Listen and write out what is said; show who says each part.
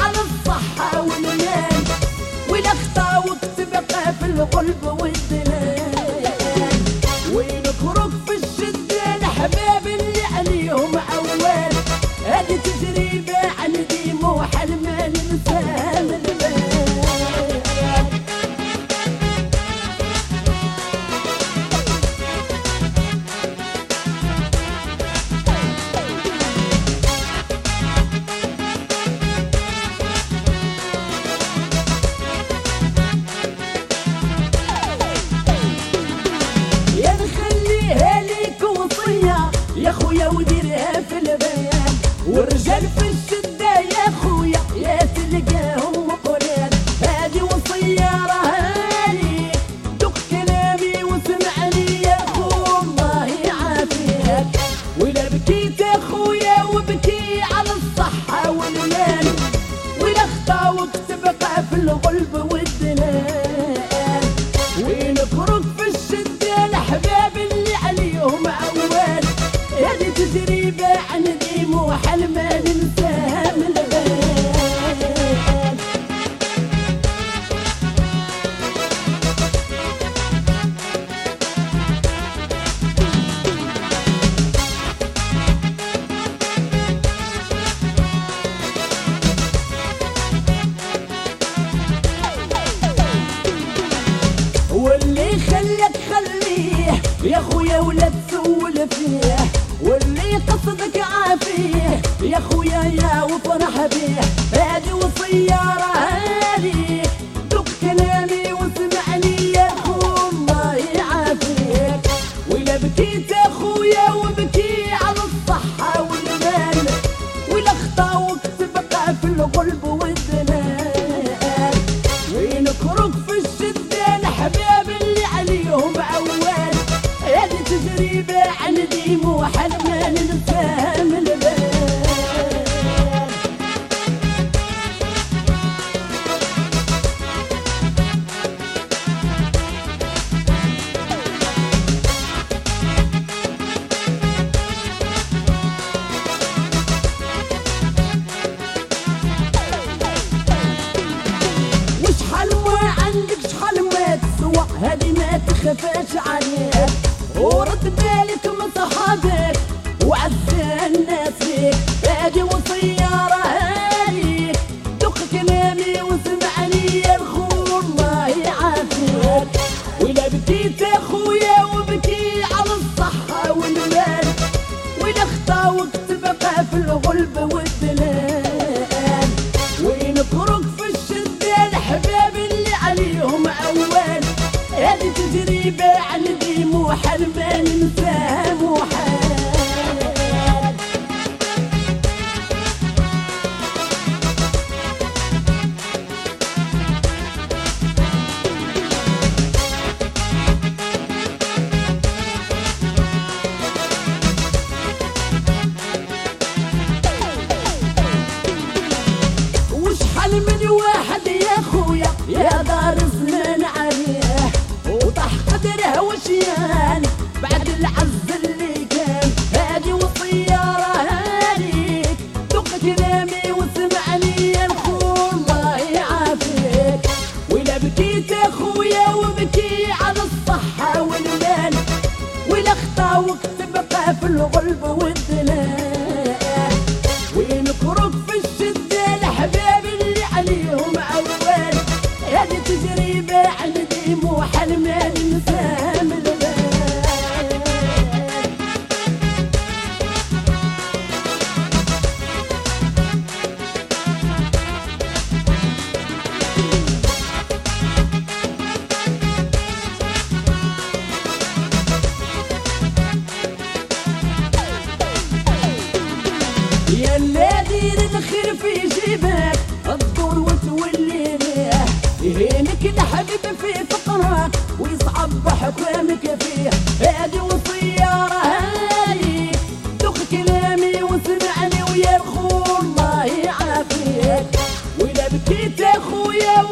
Speaker 1: على الصحة والنين ونخطى وتبقى في القلب والجنين والرجال في يا خويا ولا تسول فيه واللي قصدك عافيه. يا خويا يا وفرح بيه هذه وصية راهالي دق كلامي واسمعني يا الله يعافيك. ولا بكيت يا خويا وبكي على الصحة والمال. ولا خطاوك تبقى في القلب والدلال. وينكرك في الشدة الحباب اللي عليهم تخفاش عليك ورد بالك من صحابك وعز تجربة عندي مو حل ما ولا خطاوك تبقى في الغلب والدلال ونكرك في الشدة الأحباب اللي عليهم يا اللي دير الخير في جيبك الدور وتولي ليه يهينك الحبيب في فقرك ويصعب حكامك فيه. هادي وصية هاي دق كلامي واسمعني ويا الله يعافيك. ولا بكيت يا خويا